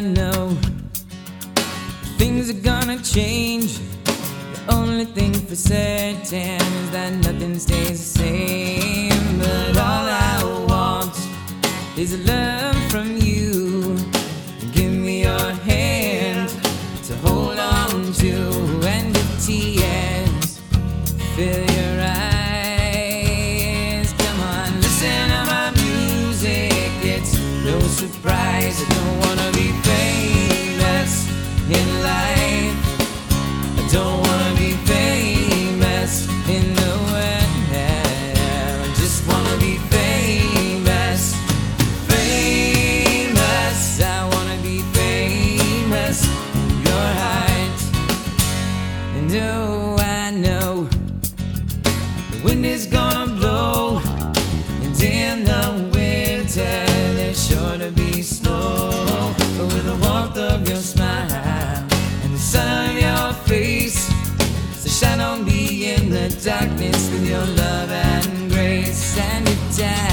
Know things are gonna change. The only thing for certain is that nothing stays the same. But all I want is love from you. Give me your hand to hold on to, and the tears fill your eyes, come on, listen to my music. It's no surprise I don't wanna. Gonna blow. And in the winter, there's sure to be snow. But with the warmth of your smile and the sun of your face, so shine on me in the darkness with your love and grace. And your time